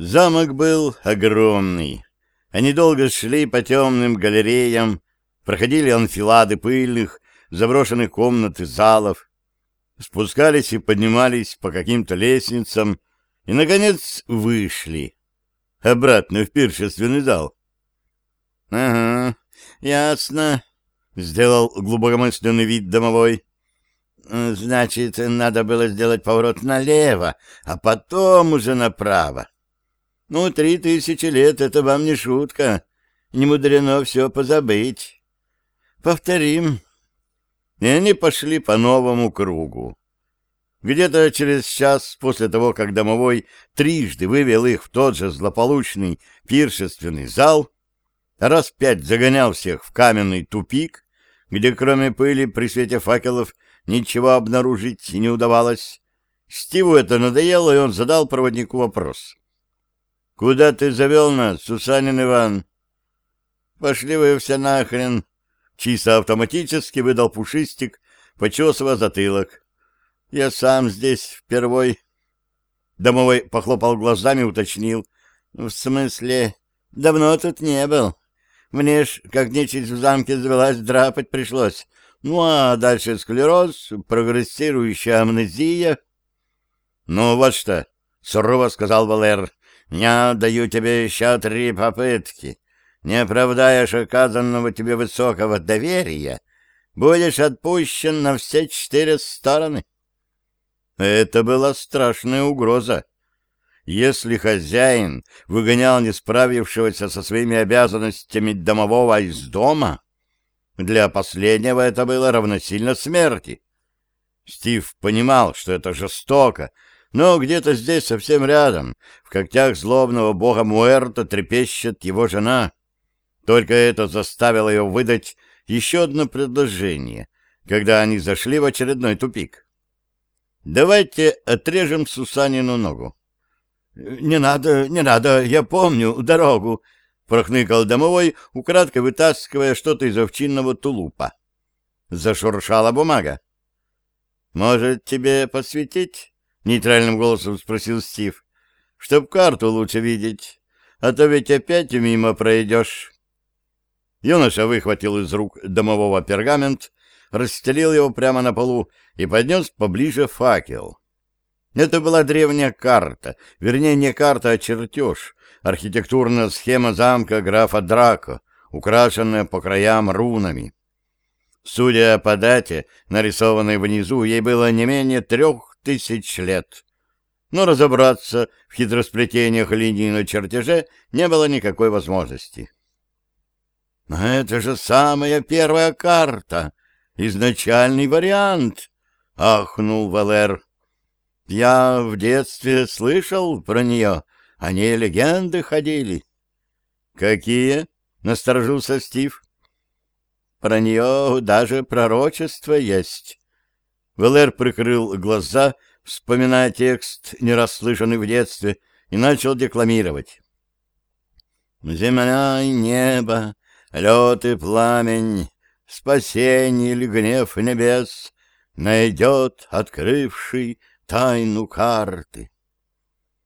Замок был огромный. Они долго шли по темным галереям, проходили анфилады пыльных, заброшенных комнат и залов, спускались и поднимались по каким-то лестницам и, наконец, вышли обратно в пиршественный зал. — Ага, ясно, — сделал глубокомысленный вид домовой. — Значит, надо было сделать поворот налево, а потом уже направо. Ну, три тысячи лет — это вам не шутка. Не мудрено все позабыть. Повторим. И они пошли по новому кругу. Где-то через час после того, как домовой трижды вывел их в тот же злополучный пиршественный зал, раз пять загонял всех в каменный тупик, где кроме пыли при свете факелов ничего обнаружить не удавалось, Стиву это надоело, и он задал проводнику вопрос. Куда ты завел нас, Сусанин Иван? Пошли вы все нахрен. Чисто автоматически выдал Пушистик, почесывая затылок. Я сам здесь впервой. Домовой похлопал глазами, уточнил. В смысле, давно тут не был. Мне ж, как нечисть в замке завелась, драпать пришлось. Ну, а дальше склероз, прогрессирующая амнезия. — Ну, вот что, — сурово сказал Валер, я даю тебе еще три попытки. Не оправдаешь оказанного тебе высокого доверия, будешь отпущен на все четыре стороны. Это была страшная угроза. Если хозяин выгонял не справившегося со своими обязанностями домового из дома, для последнего это было равносильно смерти. Стив понимал, что это жестоко, но где-то здесь, совсем рядом, в когтях злобного бога Муэрта трепещет его жена. Только это заставило его выдать еще одно предложение, когда они зашли в очередной тупик. «Давайте отрежем Сусанину ногу». «Не надо, не надо, я помню дорогу», — прохныкал домовой, украдкой вытаскивая что-то из овчинного тулупа. Зашуршала бумага. «Может, тебе посветить?» — нейтральным голосом спросил Стив. — Чтоб карту лучше видеть, а то ведь опять мимо пройдешь. Юноша выхватил из рук домового пергамент, расстелил его прямо на полу и поднес поближе факел. Это была древняя карта, вернее, не карта, а чертеж, архитектурная схема замка графа Драко, украшенная по краям рунами. Судя по дате, нарисованной внизу, ей было не менее трех тысяч лет. Но разобраться в хитросплетениях линий на чертеже не было никакой возможности. «Это же самая первая карта, изначальный вариант!» — ахнул Валер. «Я в детстве слышал про нее, о ней легенды ходили». «Какие?» — насторожился Стив. «Про нее даже пророчество есть». Велер прикрыл глаза, вспоминая текст, не расслышанный в детстве, и начал декламировать. «Земля и небо, лед и пламень, спасение или гнев небес найдет открывший тайну карты».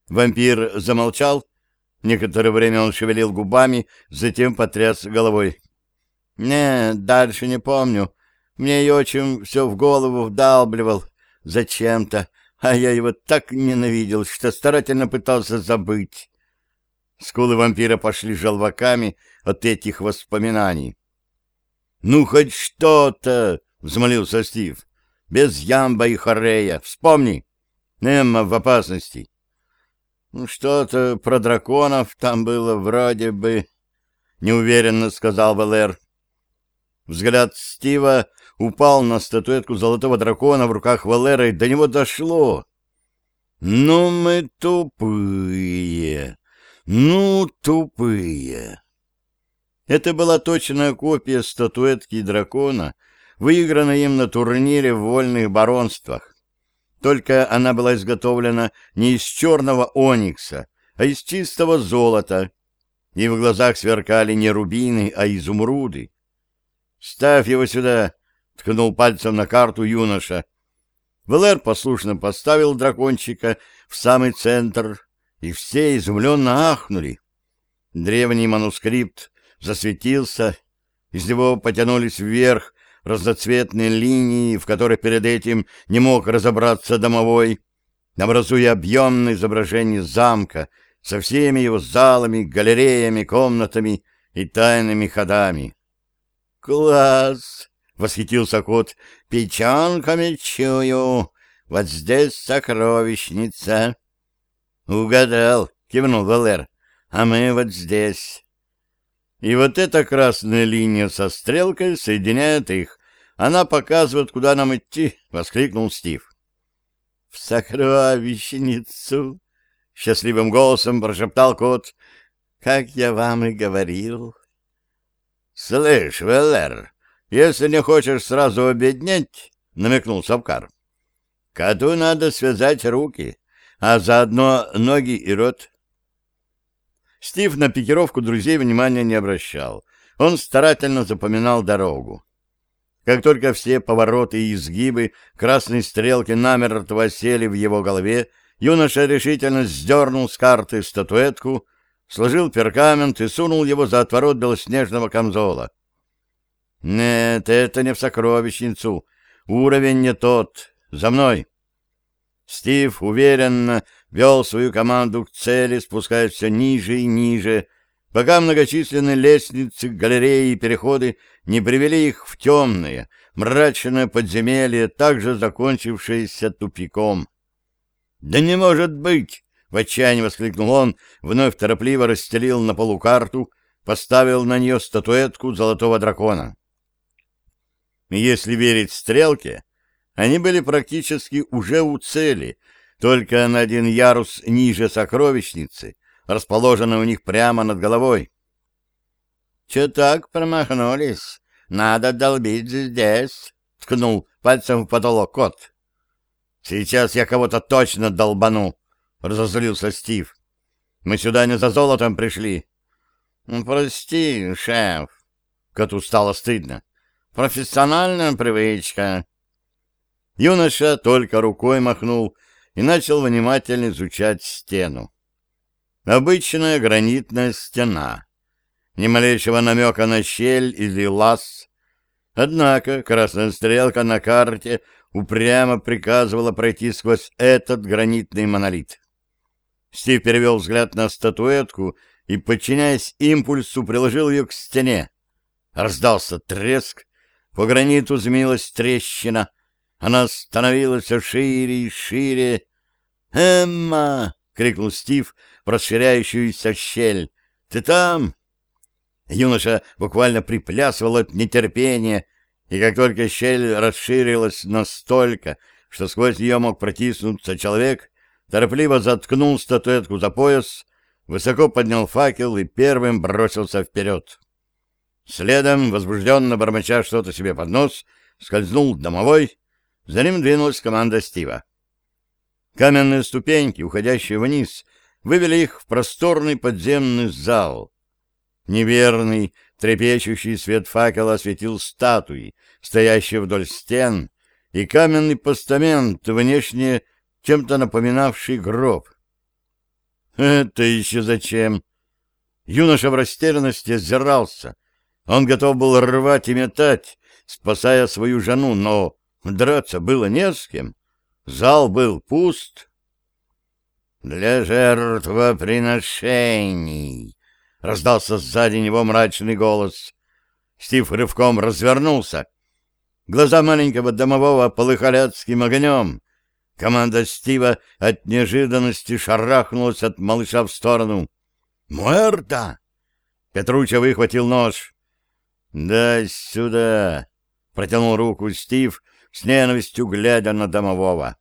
Вампир замолчал. Некоторое время он шевелил губами, затем потряс головой. «Не, дальше не помню. Мне ее очень все в голову вдалбливал зачем-то, а я его так ненавидел, что старательно пытался забыть. Скулы вампира пошли желваками от этих воспоминаний. «Ну, хоть что-то!» — взмолился Стив. «Без Ямба и Хорея. Вспомни! Эмма в опасности!» «Ну, что-то про драконов там было вроде бы...» — неуверенно сказал Валер. Взгляд Стива упал на статуэтку золотого дракона в руках Валеры, и до него дошло. «Ну мы тупые! Ну, тупые!» Это была точная копия статуэтки дракона, выигранной им на турнире в вольных баронствах. Только она была изготовлена не из черного оникса, а из чистого золота, и в глазах сверкали не рубины, а изумруды. «Ставь его сюда!» — ткнул пальцем на карту юноша. Валер послушно поставил дракончика в самый центр и все изумленно ахнули. Древний манускрипт засветился, из него потянулись вверх разноцветные линии, в которых перед этим не мог разобраться домовой, образуя объемное изображение замка со всеми его залами, галереями, комнатами и тайными ходами. «Класс!» — восхитился кот. «Печенками чую! Вот здесь сокровищница!» «Угадал!» — кивнул Валер. «А мы вот здесь!» И вот эта красная линия со стрелкой соединяет их. Она показывает, куда нам идти, — воскликнул Стив. — В сокровищницу! — счастливым голосом прошептал кот. — Как я вам и говорил. — Слышь, Веллер, если не хочешь сразу обеднеть, — намекнул Савкар, — коту надо связать руки, а заодно ноги и рот. Стив на пикировку друзей внимания не обращал. Он старательно запоминал дорогу. Как только все повороты и изгибы красной стрелки намертво сели в его голове, юноша решительно сдернул с карты статуэтку, сложил пергамент и сунул его за отворот белоснежного камзола. «Нет, это не в сокровищницу. Уровень не тот. За мной!» Стив уверенно вел свою команду к цели, спускаясь все ниже и ниже, пока многочисленные лестницы, галереи и переходы не привели их в темное, мрачное подземелье, также закончившееся тупиком. «Да не может быть!» — в отчаянии воскликнул он, вновь торопливо расстелил на полу карту, поставил на нее статуэтку золотого дракона. Если верить стрелке, они были практически уже у цели, только на один ярус ниже сокровищницы, расположенной у них прямо над головой. — Че так промахнулись? Надо долбить здесь, — ткнул пальцем в потолок кот. — Сейчас я кого-то точно долбану, — разозлился Стив. — Мы сюда не за золотом пришли. — Прости, шеф. Коту стало стыдно. — Профессиональная привычка. Юноша только рукой махнул и начал внимательно изучать стену. Обычная гранитная стена. Ни малейшего намека на щель или лаз. Однако красная стрелка на карте упрямо приказывала пройти сквозь этот гранитный монолит. Стив перевел взгляд на статуэтку и, подчиняясь импульсу, приложил ее к стене. Раздался треск, по граниту змеилась трещина, она становилась все шире и шире. «Эмма!» — крикнул Стив в расширяющуюся щель. «Ты там?» Юноша буквально приплясывал от нетерпения, и как только щель расширилась настолько, что сквозь нее мог протиснуться человек, торопливо заткнул статуэтку за пояс, высоко поднял факел и первым бросился вперед. Следом, возбужденно бормоча что-то себе под нос, скользнул домовой, за ним двинулась команда Стива. Каменные ступеньки, уходящие вниз, вывели их в просторный подземный зал. Неверный, трепещущий свет факела осветил статуи, стоящие вдоль стен, и каменный постамент, внешне чем-то напоминавший гроб. «Это еще зачем?» Юноша в растерянности озирался. Он готов был рвать и метать, спасая свою жену, но Драться было не с кем. Зал был пуст. «Для жертвоприношений!» — раздался сзади него мрачный голос. Стив рывком развернулся. Глаза маленького домового полыхали адским огнем. Команда Стива от неожиданности шарахнулась от малыша в сторону. «Муэрта!» Петруча выхватил нож. «Дай сюда!» — протянул руку Стив, с ненавистью глядя на домового.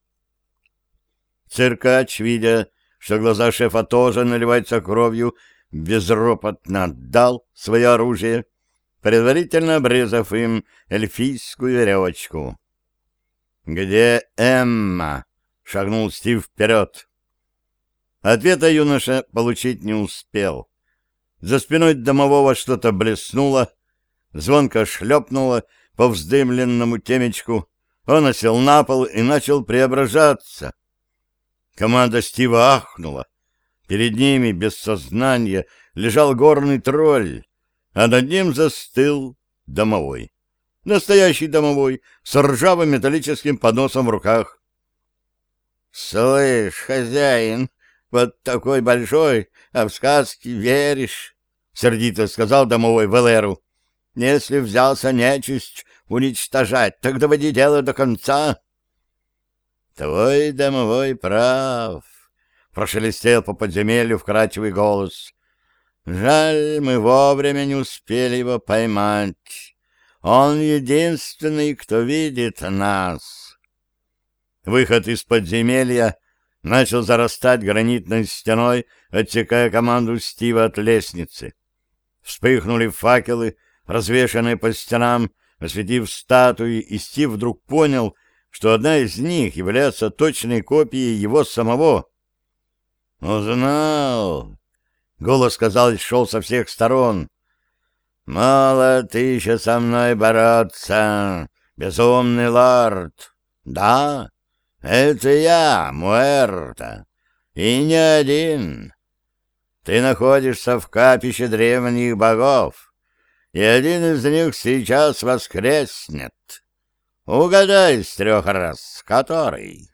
Циркач, видя, что глаза шефа тоже наливаются кровью, безропотно отдал свое оружие, предварительно обрезав им эльфийскую веревочку. «Где Эмма?» — шагнул Стив вперед. Ответа юноша получить не успел. За спиной домового что-то блеснуло, звонко шлепнуло по вздымленному темечку, он осел на пол и начал преображаться. Команда Стива ахнула. Перед ними, без сознания, лежал горный тролль, а над ним застыл домовой. Настоящий домовой, с ржавым металлическим подносом в руках. — Слышь, хозяин, вот такой большой, а в сказки веришь, — сердито сказал домовой Валеру. — Если взялся нечисть уничтожать, так доводи дело до конца. — Твой домовой прав, — прошелестел по подземелью вкрадчивый голос. — Жаль, мы вовремя не успели его поймать. Он единственный, кто видит нас. Выход из подземелья начал зарастать гранитной стеной, отсекая команду Стива от лестницы. Вспыхнули факелы, развешанные по стенам, осветив статуи, и Стив вдруг понял, что одна из них является точной копией его самого. «Узнал!» — голос, казалось, шел со всех сторон. «Мало ты еще со мной бороться, безумный лорд!» «Да, это я, Муэрта, и не один. Ты находишься в капище древних богов, и один из них сейчас воскреснет. Угадай с трех раз, который...»